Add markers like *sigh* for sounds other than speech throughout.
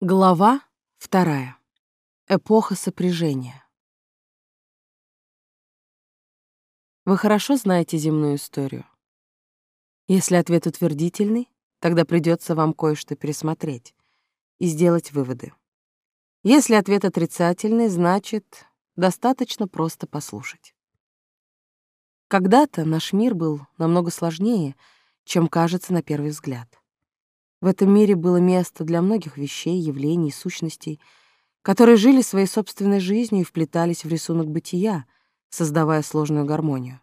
Глава вторая. Эпоха сопряжения. Вы хорошо знаете земную историю. Если ответ утвердительный, тогда придется вам кое-что пересмотреть и сделать выводы. Если ответ отрицательный, значит, достаточно просто послушать. Когда-то наш мир был намного сложнее, чем кажется на первый взгляд. В этом мире было место для многих вещей, явлений, сущностей, которые жили своей собственной жизнью и вплетались в рисунок бытия, создавая сложную гармонию.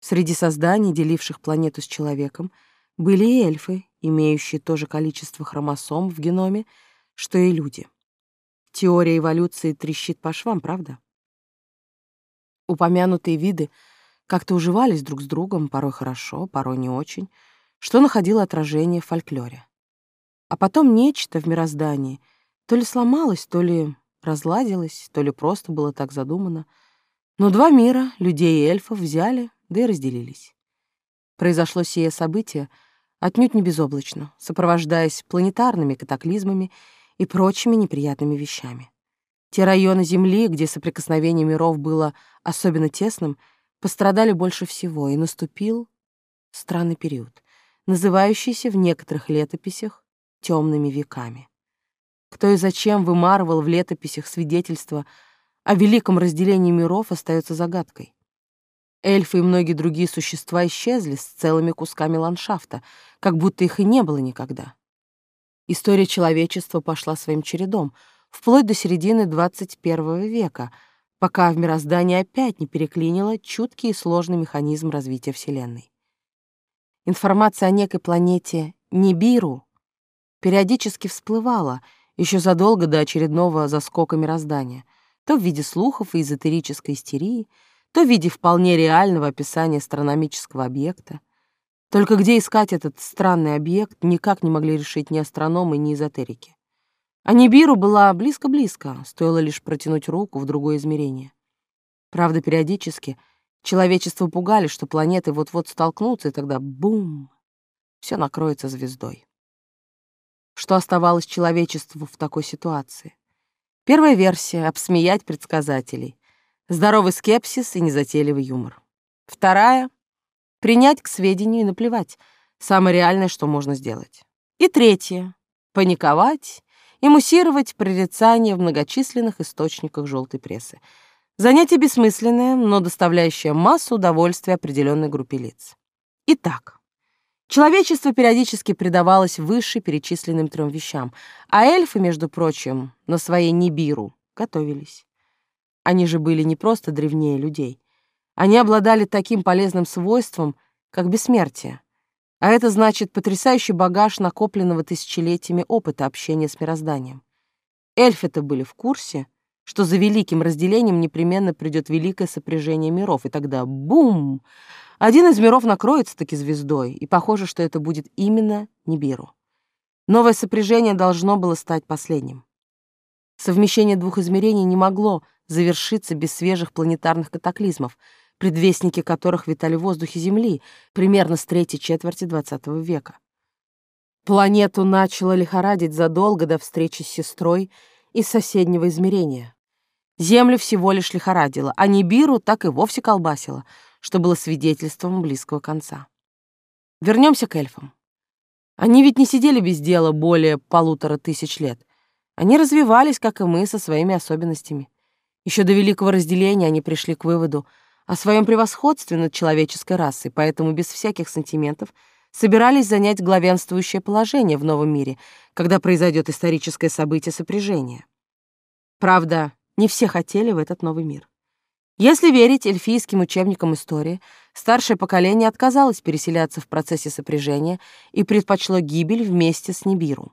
Среди созданий, деливших планету с человеком, были и эльфы, имеющие то же количество хромосом в геноме, что и люди. Теория эволюции трещит по швам, правда? Упомянутые виды как-то уживались друг с другом, порой хорошо, порой не очень — что находило отражение в фольклоре. А потом нечто в мироздании то ли сломалось, то ли разладилось, то ли просто было так задумано. Но два мира, людей и эльфов, взяли, да и разделились. Произошло сие событие отнюдь не безоблачно, сопровождаясь планетарными катаклизмами и прочими неприятными вещами. Те районы Земли, где соприкосновение миров было особенно тесным, пострадали больше всего, и наступил странный период называющийся в некоторых летописях темными веками. Кто и зачем вымарывал в летописях свидетельства о великом разделении миров, остается загадкой. Эльфы и многие другие существа исчезли с целыми кусками ландшафта, как будто их и не было никогда. История человечества пошла своим чередом, вплоть до середины 21 века, пока в мироздании опять не переклинило чуткий и сложный механизм развития Вселенной. Информация о некой планете Нибиру периодически всплывала еще задолго до очередного заскока мироздания, то в виде слухов и эзотерической истерии, то в виде вполне реального описания астрономического объекта. Только где искать этот странный объект, никак не могли решить ни астрономы, ни эзотерики. А Нибиру была близко-близко, стоило лишь протянуть руку в другое измерение. Правда, периодически — Человечество пугали, что планеты вот-вот столкнутся, и тогда бум, все накроется звездой. Что оставалось человечеству в такой ситуации? Первая версия — обсмеять предсказателей. Здоровый скепсис и незатейливый юмор. Вторая — принять к сведению и наплевать. Самое реальное, что можно сделать. И третья — паниковать и муссировать прорицание в многочисленных источниках желтой прессы — Занятие бессмысленное, но доставляющее массу удовольствия определенной группе лиц. Итак, человечество периодически предавалось выше перечисленным трем вещам, а эльфы, между прочим, на своей Нибиру готовились. Они же были не просто древнее людей. Они обладали таким полезным свойством, как бессмертие. А это значит потрясающий багаж накопленного тысячелетиями опыта общения с мирозданием. Эльфы-то были в курсе — что за великим разделением непременно придет великое сопряжение миров, и тогда бум! Один из миров накроется таки звездой, и похоже, что это будет именно Нибиру. Новое сопряжение должно было стать последним. Совмещение двух измерений не могло завершиться без свежих планетарных катаклизмов, предвестники которых витали в воздухе Земли примерно с третьей четверти XX века. Планету начало лихорадить задолго до встречи с сестрой из соседнего измерения. Землю всего лишь лихорадило, а Нибиру так и вовсе колбасило, что было свидетельством близкого конца. Вернемся к эльфам. Они ведь не сидели без дела более полутора тысяч лет. Они развивались, как и мы, со своими особенностями. Еще до великого разделения они пришли к выводу о своем превосходстве над человеческой расой, поэтому без всяких сантиментов собирались занять главенствующее положение в новом мире, когда произойдет историческое событие сопряжения. Правда, не все хотели в этот новый мир. Если верить эльфийским учебникам истории, старшее поколение отказалось переселяться в процессе сопряжения и предпочло гибель вместе с Нибиру.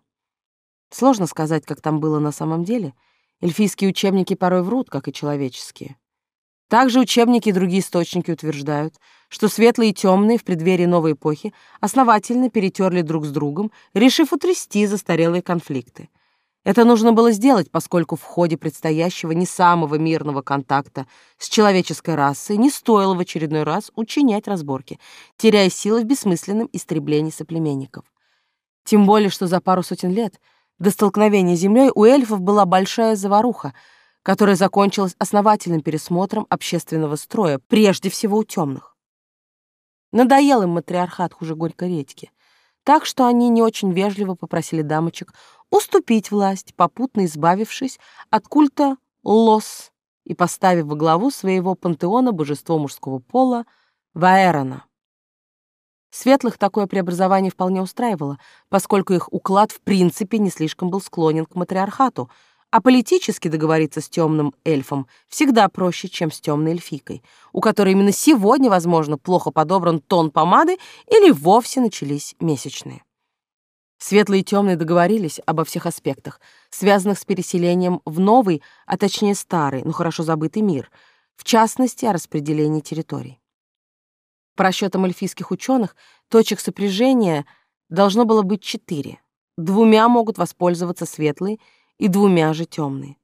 Сложно сказать, как там было на самом деле. Эльфийские учебники порой врут, как и человеческие. Также учебники и другие источники утверждают, что светлые и темные в преддверии новой эпохи основательно перетерли друг с другом, решив утрясти застарелые конфликты — это нужно было сделать, поскольку в ходе предстоящего не самого мирного контакта с человеческой расой не стоило в очередной раз учинять разборки, теряя силы в бессмысленном истреблении соплеменников. Тем более, что за пару сотен лет до столкновения с землей у эльфов была большая заваруха, которая закончилась основательным пересмотром общественного строя, прежде всего у темных. Надоел им матриархат хуже горькой редьки, так что они не очень вежливо попросили дамочек уступить власть, попутно избавившись от культа Лос и поставив во главу своего пантеона божество мужского пола Ваэрона. Светлых такое преобразование вполне устраивало, поскольку их уклад в принципе не слишком был склонен к матриархату, а политически договориться с темным эльфом всегда проще, чем с темной эльфикой, у которой именно сегодня, возможно, плохо подобран тон помады или вовсе начались месячные. Светлые и темные договорились обо всех аспектах, связанных с переселением в новый, а точнее старый, но хорошо забытый мир, в частности, о распределении территорий. По расчетам эльфийских ученых, точек сопряжения должно было быть четыре. Двумя могут воспользоваться светлые и двумя же темные.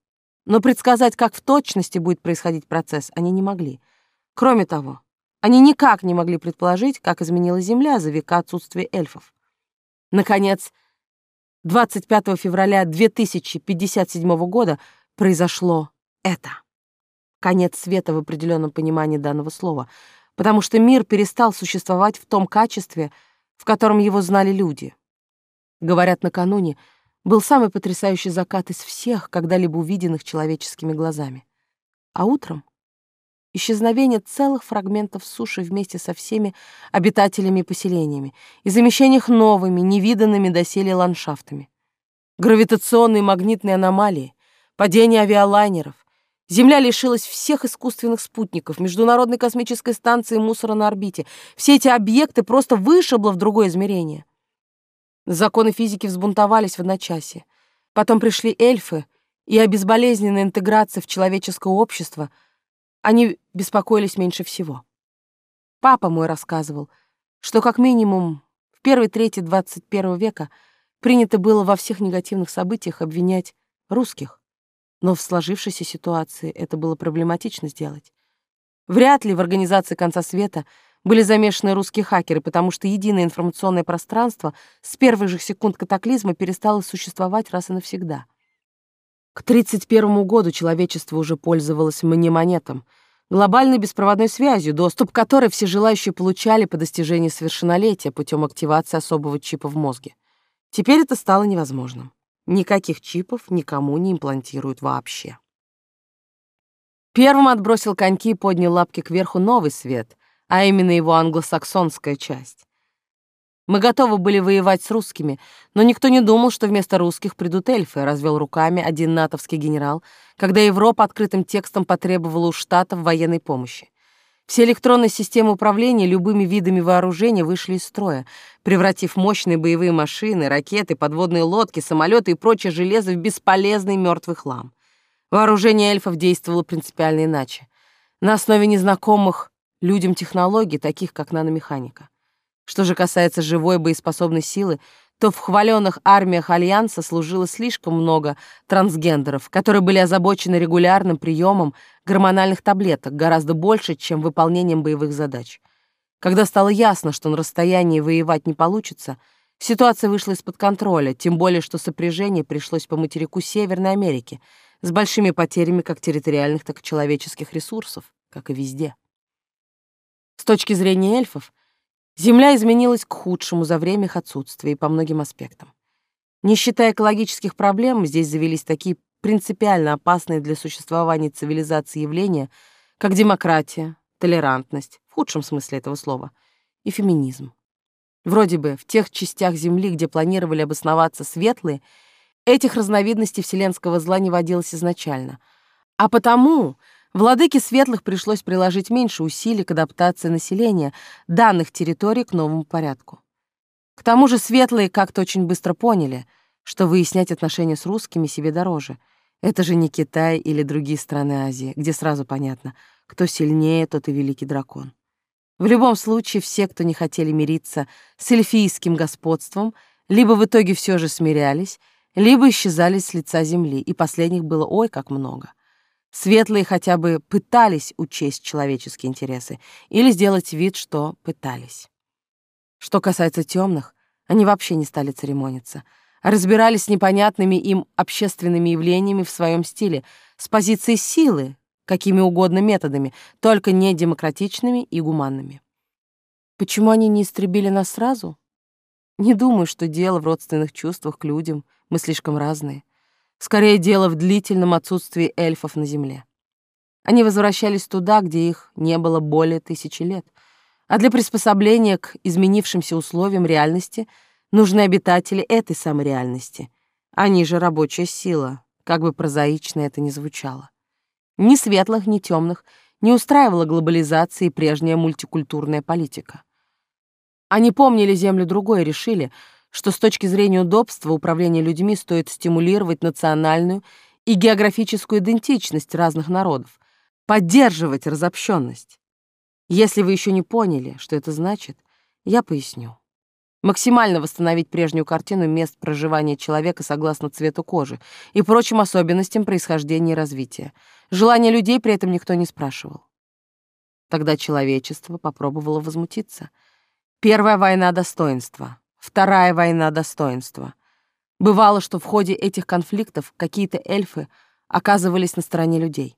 Но предсказать, как в точности будет происходить процесс, они не могли. Кроме того, они никак не могли предположить, как изменилась Земля за века отсутствия эльфов. Наконец, 25 февраля 2057 года произошло это. Конец света в определенном понимании данного слова — потому что мир перестал существовать в том качестве, в котором его знали люди. Говорят, накануне был самый потрясающий закат из всех, когда-либо увиденных человеческими глазами. А утром — исчезновение целых фрагментов суши вместе со всеми обитателями и поселениями и замещение их новыми, невиданными доселе ландшафтами. Гравитационные магнитные аномалии, падение авиалайнеров, Земля лишилась всех искусственных спутников, Международной космической станции мусора на орбите. Все эти объекты просто вышибло в другое измерение. Законы физики взбунтовались в одночасье. Потом пришли эльфы, и о безболезненной интеграции в человеческое общество они беспокоились меньше всего. Папа мой рассказывал, что как минимум в первой трети 21 века принято было во всех негативных событиях обвинять русских. Но в сложившейся ситуации это было проблематично сделать. Вряд ли в организации конца света были замешаны русские хакеры, потому что единое информационное пространство с первых же секунд катаклизма перестало существовать раз и навсегда. К 1931 году человечество уже пользовалось мнемонетом, глобальной беспроводной связью, доступ к которой все желающие получали по достижении совершеннолетия путем активации особого чипа в мозге. Теперь это стало невозможным. Никаких чипов никому не имплантируют вообще. Первым отбросил коньки и поднял лапки кверху новый свет, а именно его англосаксонская часть. Мы готовы были воевать с русскими, но никто не думал, что вместо русских придут эльфы, развел руками один натовский генерал, когда Европа открытым текстом потребовала у Штатов военной помощи. Все электронные системы управления любыми видами вооружения вышли из строя, превратив мощные боевые машины, ракеты, подводные лодки, самолеты и прочее железо в бесполезный мертвый хлам. Вооружение эльфов действовало принципиально иначе. На основе незнакомых людям технологий, таких как наномеханика. Что же касается живой боеспособной силы, то в хваленных армиях Альянса служило слишком много трансгендеров, которые были озабочены регулярным приемом гормональных таблеток гораздо больше, чем выполнением боевых задач. Когда стало ясно, что на расстоянии воевать не получится, ситуация вышла из-под контроля, тем более что сопряжение пришлось по материку Северной Америки с большими потерями как территориальных, так и человеческих ресурсов, как и везде. С точки зрения эльфов, Земля изменилась к худшему за время их отсутствия и по многим аспектам. Не считая экологических проблем, здесь завелись такие принципиально опасные для существования цивилизации явления, как демократия, толерантность, в худшем смысле этого слова, и феминизм. Вроде бы в тех частях Земли, где планировали обосноваться светлые, этих разновидностей вселенского зла не водилось изначально. А потому Владыке Светлых пришлось приложить меньше усилий к адаптации населения данных территорий к новому порядку. К тому же Светлые как-то очень быстро поняли, что выяснять отношения с русскими себе дороже. Это же не Китай или другие страны Азии, где сразу понятно, кто сильнее, тот и великий дракон. В любом случае, все, кто не хотели мириться с эльфийским господством, либо в итоге все же смирялись, либо исчезали с лица земли, и последних было ой как много. Светлые хотя бы пытались учесть человеческие интересы или сделать вид, что пытались. Что касается темных, они вообще не стали церемониться. разбирались с непонятными им общественными явлениями в своем стиле, с позиции силы, какими угодно методами, только не демократичными и гуманными. Почему они не истребили нас сразу? Не думаю, что дело в родственных чувствах к людям, мы слишком разные. Скорее, дело в длительном отсутствии эльфов на Земле. Они возвращались туда, где их не было более тысячи лет. А для приспособления к изменившимся условиям реальности нужны обитатели этой самой реальности. Они же рабочая сила, как бы прозаично это ни звучало. Ни светлых, ни темных не устраивала глобализация и прежняя мультикультурная политика. Они помнили Землю другой и решили, что с точки зрения удобства управления людьми стоит стимулировать национальную и географическую идентичность разных народов, поддерживать разобщенность. Если вы еще не поняли, что это значит, я поясню. Максимально восстановить прежнюю картину мест проживания человека согласно цвету кожи и прочим особенностям происхождения и развития. Желания людей при этом никто не спрашивал. Тогда человечество попробовало возмутиться. Первая война достоинства, вторая война достоинства. Бывало, что в ходе этих конфликтов какие-то эльфы оказывались на стороне людей.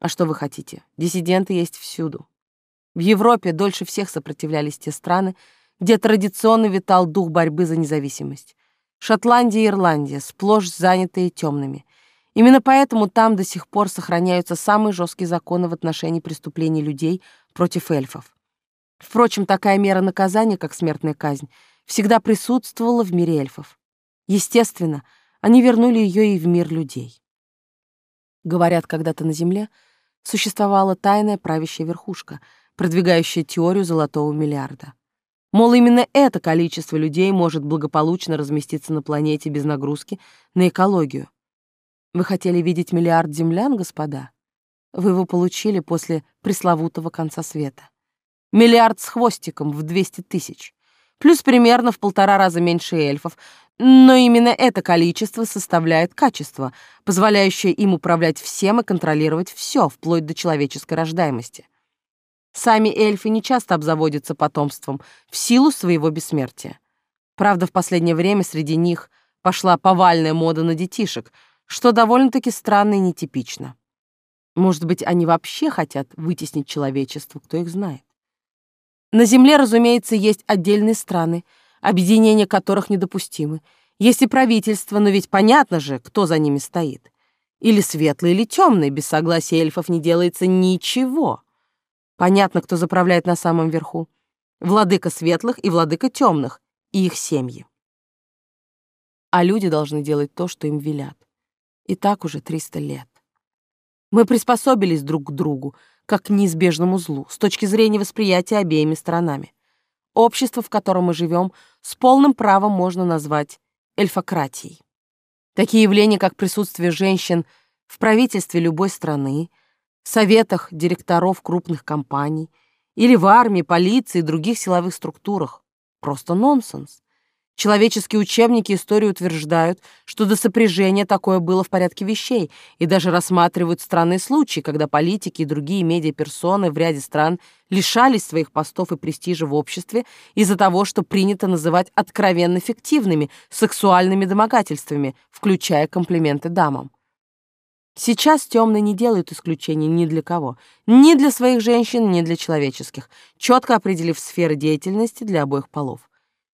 А что вы хотите? Диссиденты есть всюду. В Европе дольше всех сопротивлялись те страны, где традиционно витал дух борьбы за независимость. Шотландия и Ирландия сплошь занятые темными. Именно поэтому там до сих пор сохраняются самые жесткие законы в отношении преступлений людей против эльфов. Впрочем, такая мера наказания, как смертная казнь, всегда присутствовала в мире эльфов. Естественно, они вернули ее и в мир людей. Говорят, когда-то на Земле существовала тайная правящая верхушка, продвигающая теорию золотого миллиарда. Мол, именно это количество людей может благополучно разместиться на планете без нагрузки на экологию. Вы хотели видеть миллиард землян, господа? Вы его получили после пресловутого конца света. Миллиард с хвостиком в 200 тысяч. Плюс примерно в полтора раза меньше эльфов. Но именно это количество составляет качество, позволяющее им управлять всем и контролировать все, вплоть до человеческой рождаемости. Сами эльфы не часто обзаводятся потомством в силу своего бессмертия. Правда, в последнее время среди них пошла повальная мода на детишек, что довольно-таки странно и нетипично. Может быть, они вообще хотят вытеснить человечество, кто их знает. На Земле, разумеется, есть отдельные страны, объединения которых недопустимы. Есть и правительство, но ведь понятно же, кто за ними стоит. Или светлый, или темный, без согласия эльфов не делается ничего. Понятно, кто заправляет на самом верху. Владыка светлых и владыка темных, и их семьи. А люди должны делать то, что им велят. И так уже 300 лет. Мы приспособились друг к другу, как к неизбежному злу, с точки зрения восприятия обеими сторонами. Общество, в котором мы живем, с полным правом можно назвать эльфократией. Такие явления, как присутствие женщин в правительстве любой страны, советах директоров крупных компаний или в армии, полиции и других силовых структурах. Просто нонсенс. Человеческие учебники истории утверждают, что до сопряжения такое было в порядке вещей, и даже рассматривают странные случаи, когда политики и другие медиаперсоны в ряде стран лишались своих постов и престижа в обществе из-за того, что принято называть откровенно фиктивными сексуальными домогательствами, включая комплименты дамам. Сейчас темные не делают исключений ни для кого, ни для своих женщин, ни для человеческих, четко определив сферы деятельности для обоих полов.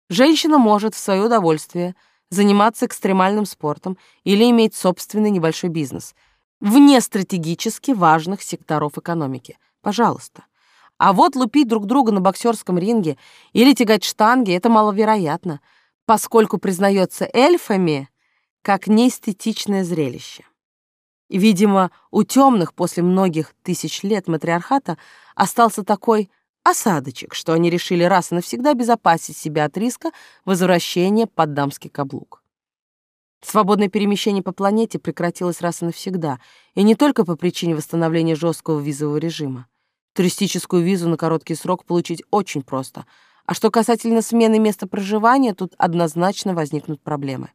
Женщина может в свое удовольствие заниматься экстремальным спортом или иметь собственный небольшой бизнес вне стратегически важных секторов экономики. Пожалуйста. А вот лупить друг друга на боксерском ринге или тягать штанги — это маловероятно, поскольку признается эльфами как неэстетичное зрелище. Видимо, у темных после многих тысяч лет матриархата остался такой осадочек, что они решили раз и навсегда безопасить себя от риска возвращения под дамский каблук. Свободное перемещение по планете прекратилось раз и навсегда, и не только по причине восстановления жесткого визового режима. Туристическую визу на короткий срок получить очень просто, а что касательно смены места проживания, тут однозначно возникнут проблемы.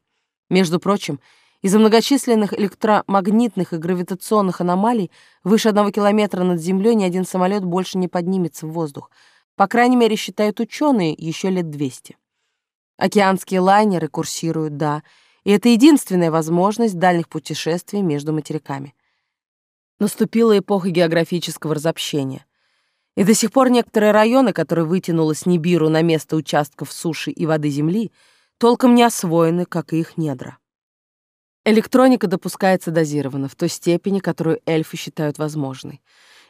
Между прочим, из-за многочисленных электромагнитных и гравитационных аномалий выше одного километра над Землей ни один самолет больше не поднимется в воздух. По крайней мере, считают ученые еще лет 200. Океанские лайнеры курсируют, да, и это единственная возможность дальних путешествий между материками. Наступила эпоха географического разобщения. И до сих пор некоторые районы, которые вытянуло с Нибиру на место участков суши и воды Земли, толком не освоены, как и их недра. Электроника допускается дозированно, в той степени, которую эльфы считают возможной,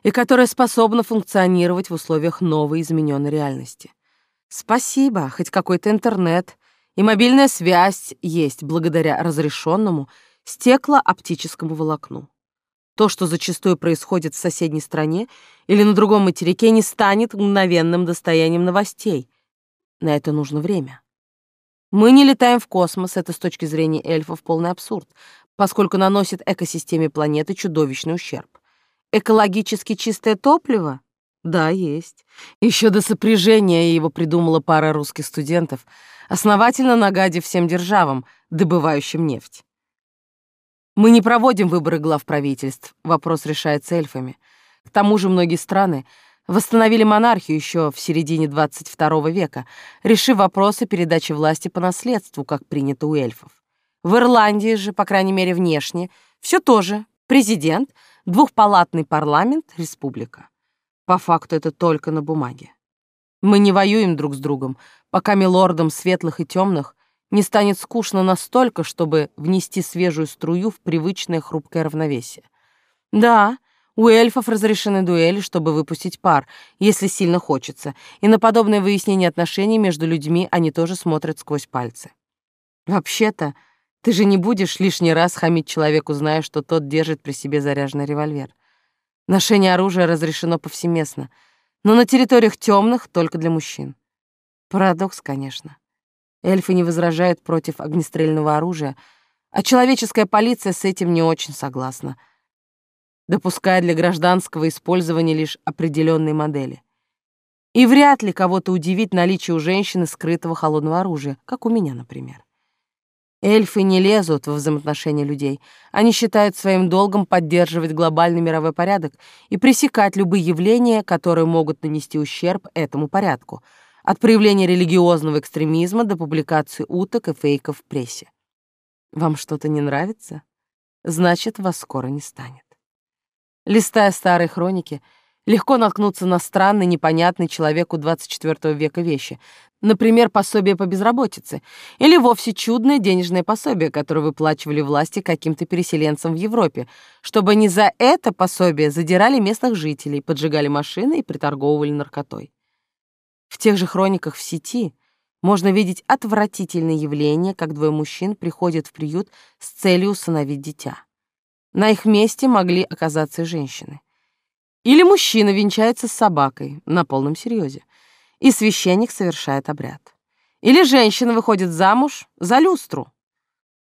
и которая способна функционировать в условиях новой измененной реальности. Спасибо, хоть какой-то интернет и мобильная связь есть благодаря разрешенному стеклооптическому волокну. То, что зачастую происходит в соседней стране или на другом материке, не станет мгновенным достоянием новостей. На это нужно время. Мы не летаем в космос, это с точки зрения эльфов полный абсурд, поскольку наносит экосистеме планеты чудовищный ущерб. Экологически чистое топливо? Да, есть. Еще до сопряжения его придумала пара русских студентов, основательно нагадив всем державам, добывающим нефть. Мы не проводим выборы глав правительств, вопрос решается эльфами. К тому же многие страны восстановили монархию еще в середине 22 века, решив вопросы передачи власти по наследству, как принято у эльфов. В Ирландии же, по крайней мере внешне, все тоже президент, двухпалатный парламент, республика. По факту это только на бумаге. Мы не воюем друг с другом, пока милордам светлых и темных не станет скучно настолько, чтобы внести свежую струю в привычное хрупкое равновесие. Да, у эльфов разрешены дуэли, чтобы выпустить пар, если сильно хочется, и на подобное выяснение отношений между людьми они тоже смотрят сквозь пальцы. Вообще-то, ты же не будешь лишний раз хамить человеку, зная, что тот держит при себе заряженный револьвер. Ношение оружия разрешено повсеместно, но на территориях темных только для мужчин. Парадокс, конечно. Эльфы не возражают против огнестрельного оружия, а человеческая полиция с этим не очень согласна, допуская для гражданского использования лишь определенные модели. И вряд ли кого-то удивит наличие у женщины скрытого холодного оружия, как у меня, например. Эльфы не лезут в взаимоотношения людей. Они считают своим долгом поддерживать глобальный мировой порядок и пресекать любые явления, которые могут нанести ущерб этому порядку — от проявления религиозного экстремизма до публикации уток и фейков в прессе. Вам что-то не нравится? Значит, вас скоро не станет. Листая старые хроники, легко наткнуться на странный, непонятный человеку 24 века вещи, например, пособие по безработице, или вовсе чудное денежное пособие, которое выплачивали власти каким-то переселенцам в Европе, чтобы они за это пособие задирали местных жителей, поджигали машины и приторговывали наркотой. В тех же хрониках в сети можно видеть отвратительное явление, как двое мужчин приходят в приют с целью усыновить дитя. На их месте могли оказаться женщины. Или мужчина венчается с собакой на полном серьезе, и священник совершает обряд. Или женщина выходит замуж за люстру.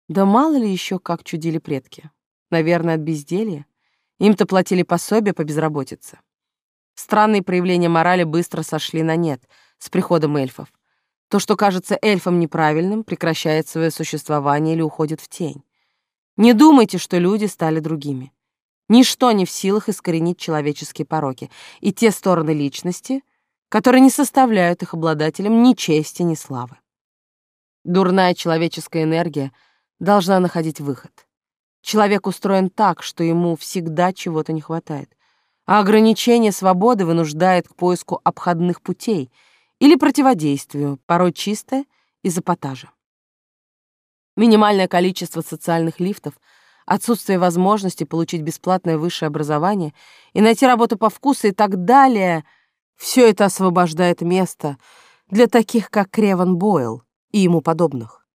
Да мало ли еще как чудили предки. Наверное, от безделья. Им-то платили пособие по безработице. Странные проявления морали быстро сошли на нет с приходом эльфов. То, что кажется эльфам неправильным, прекращает свое существование или уходит в тень. Не думайте, что люди стали другими. Ничто не в силах искоренить человеческие пороки и те стороны личности, которые не составляют их обладателям ни чести, ни славы. Дурная человеческая энергия должна находить выход. Человек устроен так, что ему всегда чего-то не хватает а ограничение свободы вынуждает к поиску обходных путей или противодействию, порой чисто из эпатажа. Минимальное количество социальных лифтов, отсутствие возможности получить бесплатное высшее образование и найти работу по вкусу и так далее — все это освобождает место для таких, как Креван Бойл и ему подобных.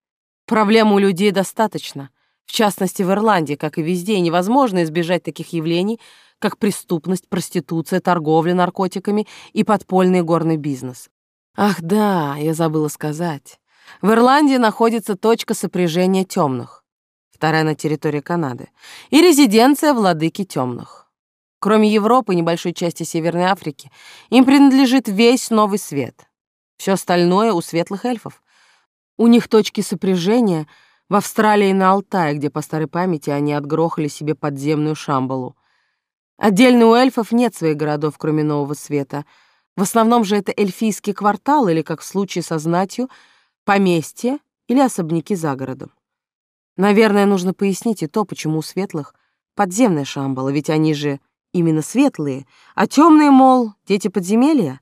Проблем у людей достаточно. В частности, в Ирландии, как и везде, невозможно избежать таких явлений, как преступность, проституция, торговля наркотиками и подпольный горный бизнес. Ах да, я забыла сказать. В Ирландии находится точка сопряжения темных, вторая на территории Канады, и резиденция владыки темных. Кроме Европы и небольшой части Северной Африки, им принадлежит весь Новый Свет. Все остальное у светлых эльфов. У них точки сопряжения в Австралии и на Алтае, где по старой памяти они отгрохали себе подземную шамбалу. Отдельно у эльфов нет своих городов, кроме Нового Света. В основном же это эльфийский квартал или, как в случае со знатью, Поместье или особняки за городом. Наверное, нужно пояснить и то, почему у светлых подземная шамбала, ведь они же именно светлые, а темные, мол, дети подземелья.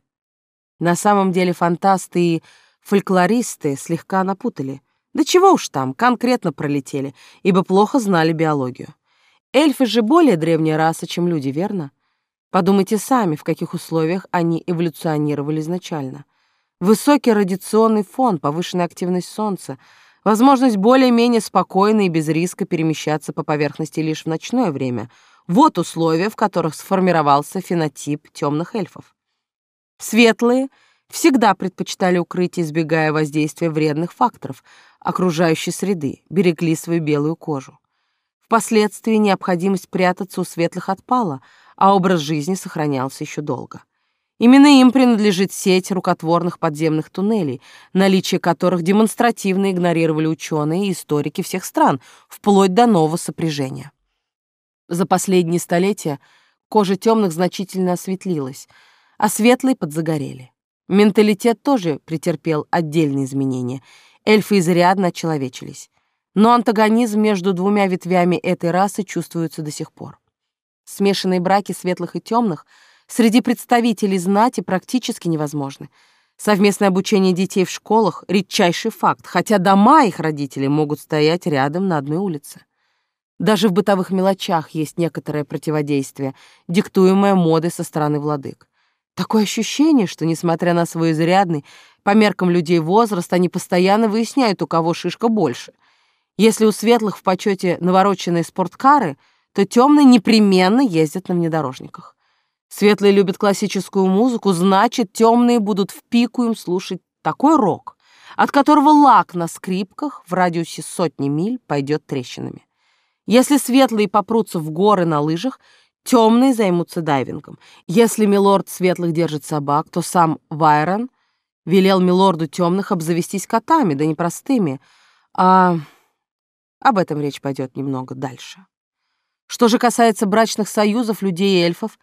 На самом деле фантасты и фольклористы слегка напутали. Да чего уж там, конкретно пролетели, ибо плохо знали биологию. Эльфы же более древняя раса, чем люди, верно? Подумайте сами, в каких условиях они эволюционировали изначально. Высокий радиационный фон, повышенная активность Солнца, возможность более-менее спокойно и без риска перемещаться по поверхности лишь в ночное время — вот условия, в которых сформировался фенотип темных эльфов. Светлые всегда предпочитали укрытие, избегая воздействия вредных факторов окружающей среды, берегли свою белую кожу. Впоследствии необходимость прятаться у светлых отпала, а образ жизни сохранялся еще долго. Именно им принадлежит сеть рукотворных подземных туннелей, наличие которых демонстративно игнорировали ученые и историки всех стран, вплоть до нового сопряжения. За последние столетия кожа темных значительно осветлилась, а светлые подзагорели. Менталитет тоже претерпел отдельные изменения. Эльфы изрядно очеловечились но антагонизм между двумя ветвями этой расы чувствуется до сих пор. Смешанные браки светлых и темных среди представителей знати практически невозможны. Совместное обучение детей в школах — редчайший факт, хотя дома их родителей могут стоять рядом на одной улице. Даже в бытовых мелочах есть некоторое противодействие, диктуемое модой со стороны владык. Такое ощущение, что, несмотря на свой изрядный, по меркам людей возраст, они постоянно выясняют, у кого шишка больше. Если у светлых в почете навороченные спорткары, то темные непременно ездят на внедорожниках. Светлые любят классическую музыку, значит, темные будут в пику им слушать такой рок, от которого лак на скрипках в радиусе сотни миль пойдет трещинами. Если светлые попрутся в горы на лыжах, темные займутся дайвингом. Если милорд светлых держит собак, то сам Вайрон велел милорду темных обзавестись котами, да не простыми, а об этом речь пойдет немного дальше. Что же касается брачных союзов людей и эльфов,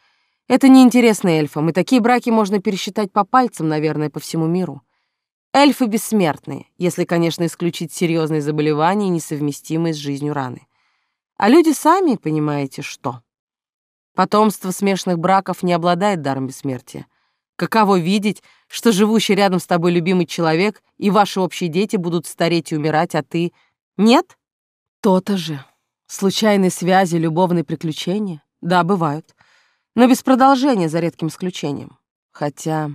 это неинтересно эльфам, и такие браки можно пересчитать по пальцам, наверное, по всему миру. Эльфы бессмертные, если, конечно, исключить серьезные заболевания, несовместимые с жизнью раны. А люди сами, понимаете, что? Потомство смешанных браков не обладает даром бессмертия. Каково видеть, что живущий рядом с тобой любимый человек и ваши общие дети будут стареть и умирать, а ты — нет? То-то же. Случайные связи, любовные приключения? Да, бывают. Но без продолжения, за редким исключением. Хотя...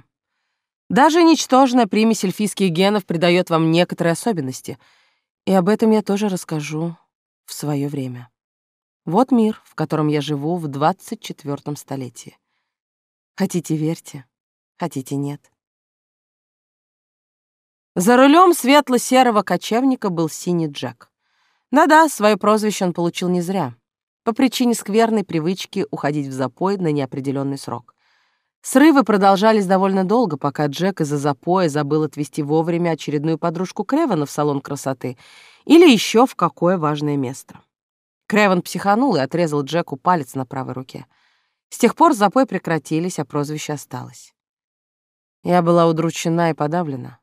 Даже ничтожная примесь эльфийских генов придает вам некоторые особенности. И об этом я тоже расскажу в свое время. Вот мир, в котором я живу в 24 столетии. Хотите — верьте, хотите — нет. За рулем светло-серого кочевника был синий Джек. Да-да, свое прозвище он получил не зря. По причине скверной привычки уходить в запой на неопределенный срок. Срывы продолжались довольно долго, пока Джек из-за запоя забыл отвезти вовремя очередную подружку Кревана в салон красоты или еще в какое важное место. Креван психанул и отрезал Джеку палец на правой руке. С тех пор запой прекратились, а прозвище осталось. Я была удручена и подавлена.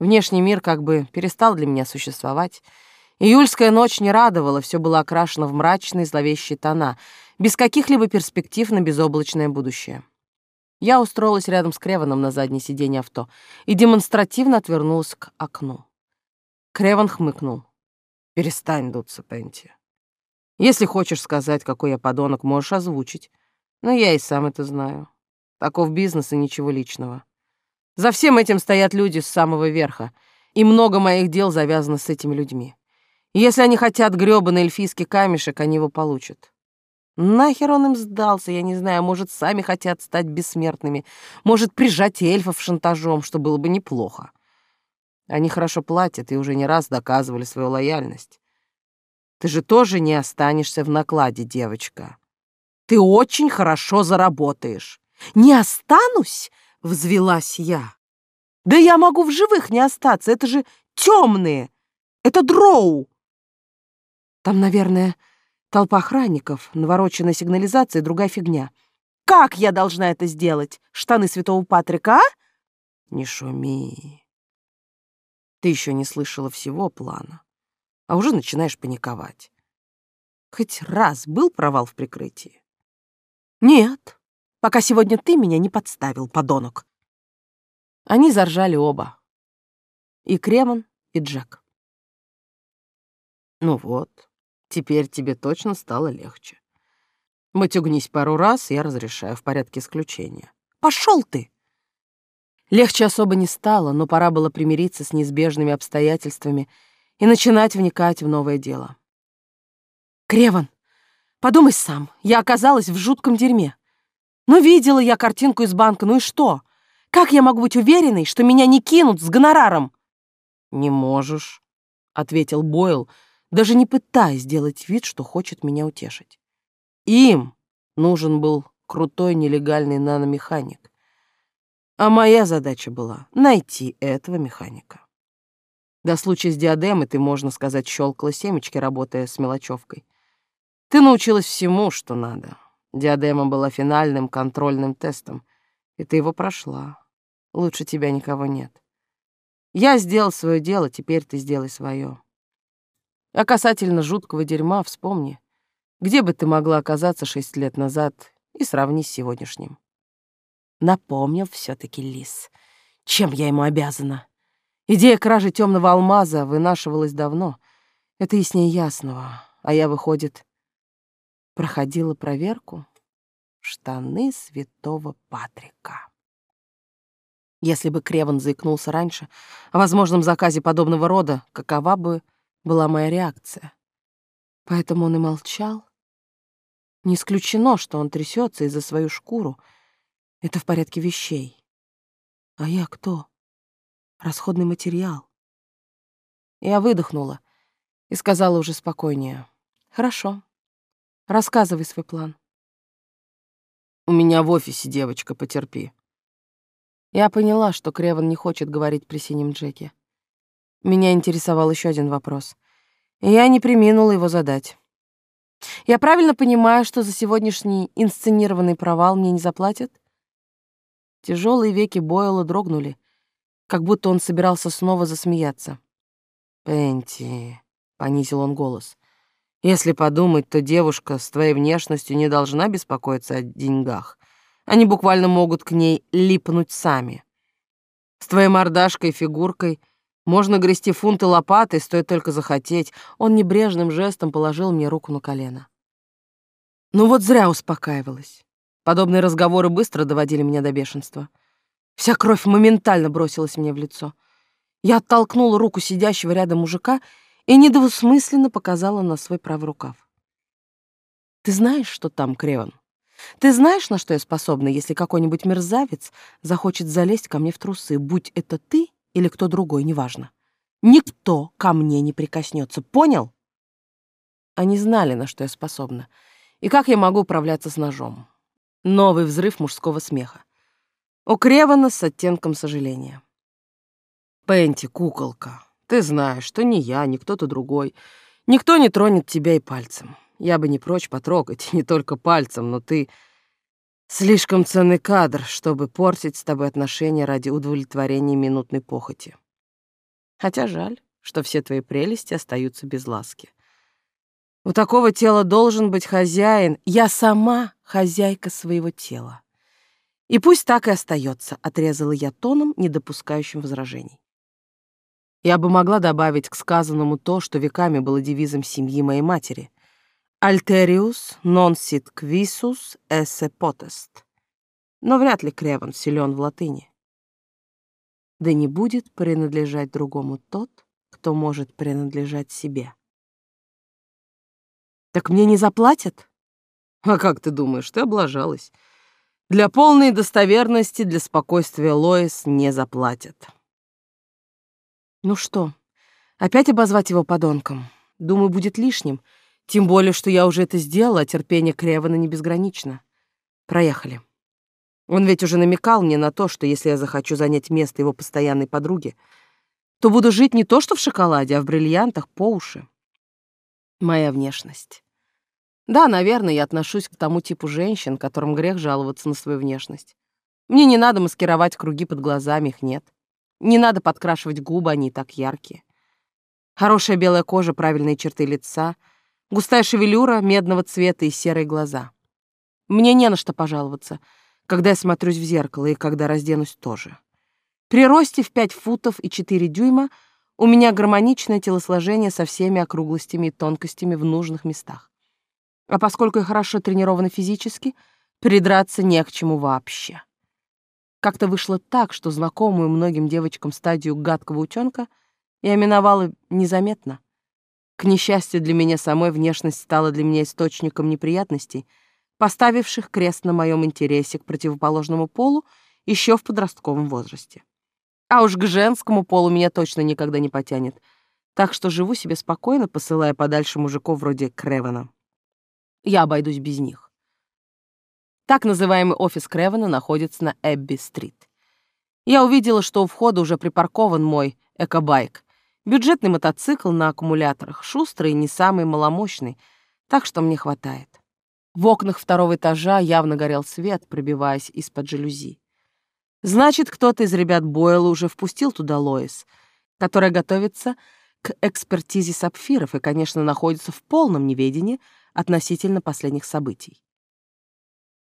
Внешний мир как бы перестал для меня существовать — Июльская ночь не радовала, все было окрашено в мрачные зловещие тона, без каких-либо перспектив на безоблачное будущее. Я устроилась рядом с Креваном на заднее сиденье авто и демонстративно отвернулась к окну. Креван хмыкнул. «Перестань дуться, Пенти. Если хочешь сказать, какой я подонок, можешь озвучить. Но я и сам это знаю. Таков бизнес и ничего личного. За всем этим стоят люди с самого верха, и много моих дел завязано с этими людьми. Если они хотят грёбаный эльфийский камешек, они его получат. Нахер он им сдался, я не знаю, может, сами хотят стать бессмертными, может, прижать эльфов шантажом, что было бы неплохо. Они хорошо платят и уже не раз доказывали свою лояльность. Ты же тоже не останешься в накладе, девочка. Ты очень хорошо заработаешь. Не останусь? Взвелась я. Да я могу в живых не остаться, это же темные. Это дроу. Там, наверное, толпа охранников, навороченная сигнализация и другая фигня. Как я должна это сделать? Штаны святого Патрика, а? Не шуми. Ты еще не слышала всего плана, а уже начинаешь паниковать. Хоть раз был провал в прикрытии? Нет, пока сегодня ты меня не подставил, подонок. Они заржали оба. И Кремон, и Джек. Ну вот, теперь тебе точно стало легче. Матюгнись пару раз, я разрешаю в порядке исключения. Пошел ты! Легче особо не стало, но пора было примириться с неизбежными обстоятельствами и начинать вникать в новое дело. Креван, подумай сам, я оказалась в жутком дерьме. Ну, видела я картинку из банка, ну и что? Как я могу быть уверенной, что меня не кинут с гонораром? Не можешь, ответил Бойл, даже не пытаясь сделать вид, что хочет меня утешить. Им нужен был крутой нелегальный наномеханик. А моя задача была найти этого механика. До случая с диадемой ты, можно сказать, щелкала семечки, работая с мелочевкой. Ты научилась всему, что надо. Диадема была финальным контрольным тестом, и ты его прошла. Лучше тебя никого нет. Я сделал свое дело, теперь ты сделай свое. А касательно жуткого дерьма, вспомни, где бы ты могла оказаться шесть лет назад и сравни с сегодняшним. Напомнил все таки Лис. Чем я ему обязана? Идея кражи темного алмаза вынашивалась давно. Это яснее ясного. А я, выходит, проходила проверку штаны святого Патрика. Если бы Креван заикнулся раньше о возможном заказе подобного рода, какова бы была моя реакция? Поэтому он и молчал. Не исключено, что он трясется из-за свою шкуру — это в порядке вещей. А я кто? Расходный материал. Я выдохнула и сказала уже спокойнее. Хорошо. Рассказывай свой план. У меня в офисе девочка, потерпи. Я поняла, что Креван не хочет говорить при синем Джеке. Меня интересовал еще один вопрос. И я не приминула его задать. Я правильно понимаю, что за сегодняшний инсценированный провал мне не заплатят? Тяжелые веки Бойла дрогнули, как будто он собирался снова засмеяться. «Пенти», — понизил он голос, — «если подумать, то девушка с твоей внешностью не должна беспокоиться о деньгах. Они буквально могут к ней липнуть сами. С твоей мордашкой и фигуркой можно грести фунты лопатой, стоит только захотеть». Он небрежным жестом положил мне руку на колено. Ну вот зря успокаивалась. Подобные разговоры быстро доводили меня до бешенства. Вся кровь моментально бросилась мне в лицо. Я оттолкнула руку сидящего рядом мужика и недвусмысленно показала на свой правый рукав. «Ты знаешь, что там, Креон? Ты знаешь, на что я способна, если какой-нибудь мерзавец захочет залезть ко мне в трусы, будь это ты или кто другой, неважно. Никто ко мне не прикоснется, понял?» Они знали, на что я способна, и как я могу управляться с ножом. Новый взрыв мужского смеха. У с оттенком сожаления. «Пенти, куколка, ты знаешь, что ни я, ни кто-то другой. Никто не тронет тебя и пальцем. Я бы не прочь потрогать, *laughs* не только пальцем, но ты слишком ценный кадр, чтобы портить с тобой отношения ради удовлетворения минутной похоти. Хотя жаль, что все твои прелести остаются без ласки. У такого тела должен быть хозяин. Я сама хозяйка своего тела. И пусть так и остается, отрезала я тоном, не допускающим возражений. Я бы могла добавить к сказанному то, что веками было девизом семьи моей матери. «Alterius non sit quisus esse potest». Но вряд ли Креван силен в латыни. Да не будет принадлежать другому тот, кто может принадлежать себе. Так мне не заплатят? А как ты думаешь, ты облажалась. Для полной достоверности, для спокойствия Лоис не заплатят. Ну что, опять обозвать его подонком? Думаю, будет лишним. Тем более, что я уже это сделала, а терпение Кревана не безгранично. Проехали. Он ведь уже намекал мне на то, что если я захочу занять место его постоянной подруги, то буду жить не то что в шоколаде, а в бриллиантах по уши. Моя внешность. Да, наверное, я отношусь к тому типу женщин, которым грех жаловаться на свою внешность. Мне не надо маскировать круги под глазами, их нет. Не надо подкрашивать губы, они так яркие. Хорошая белая кожа, правильные черты лица, густая шевелюра медного цвета и серые глаза. Мне не на что пожаловаться, когда я смотрюсь в зеркало и когда разденусь тоже. При росте в 5 футов и 4 дюйма у меня гармоничное телосложение со всеми округлостями и тонкостями в нужных местах. А поскольку я хорошо тренирована физически, придраться не к чему вообще. Как-то вышло так, что знакомую многим девочкам стадию гадкого утёнка я миновала незаметно. К несчастью для меня самой, внешность стала для меня источником неприятностей, поставивших крест на моем интересе к противоположному полу еще в подростковом возрасте. А уж к женскому полу меня точно никогда не потянет, так что живу себе спокойно, посылая подальше мужиков вроде Кревена. Я обойдусь без них. Так называемый офис Кревена находится на Эбби-стрит. Я увидела, что у входа уже припаркован мой экобайк. Бюджетный мотоцикл на аккумуляторах, шустрый и не самый маломощный, так что мне хватает. В окнах второго этажа явно горел свет, пробиваясь из-под жалюзи. Значит, кто-то из ребят Бойла уже впустил туда Лоис, которая готовится к экспертизе сапфиров и, конечно, находится в полном неведении относительно последних событий.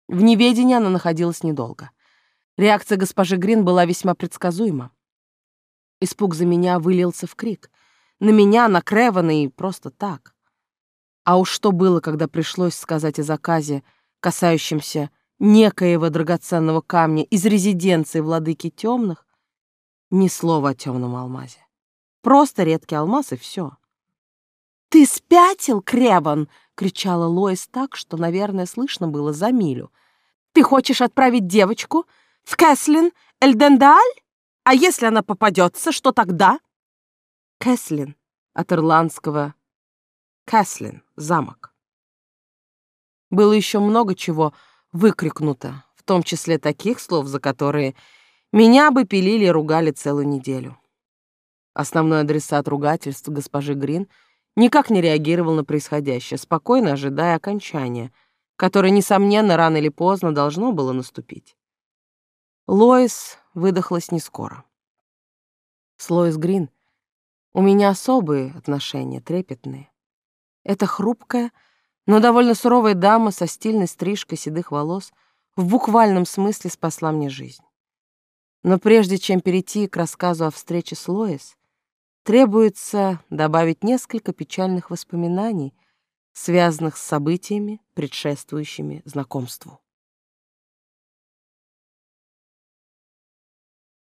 В неведении она находилась недолго. Реакция госпожи Грин была весьма предсказуема. Испуг за меня вылился в крик. На меня, на Кревана и просто так. А уж что было, когда пришлось сказать о заказе, касающемся некоего драгоценного камня из резиденции владыки темных, ни слова о темном алмазе. Просто редкий алмаз и все. «Ты спятил, Креван!» — кричала Лоис так, что, наверное, слышно было за милю. «Ты хочешь отправить девочку в Кэслин Эльдендаль? А если она попадется, что тогда?» Кэслин от ирландского Кэслин, замок. Было еще много чего выкрикнуто, в том числе таких слов, за которые меня бы пилили и ругали целую неделю. Основной адресат ругательств госпожи Грин — никак не реагировал на происходящее, спокойно ожидая окончания, которое, несомненно, рано или поздно должно было наступить. Лоис выдохлась не скоро. С Лоис Грин у меня особые отношения, трепетные. Это хрупкая, но довольно суровая дама со стильной стрижкой седых волос в буквальном смысле спасла мне жизнь. Но прежде чем перейти к рассказу о встрече с Лоис, требуется добавить несколько печальных воспоминаний, связанных с событиями, предшествующими знакомству.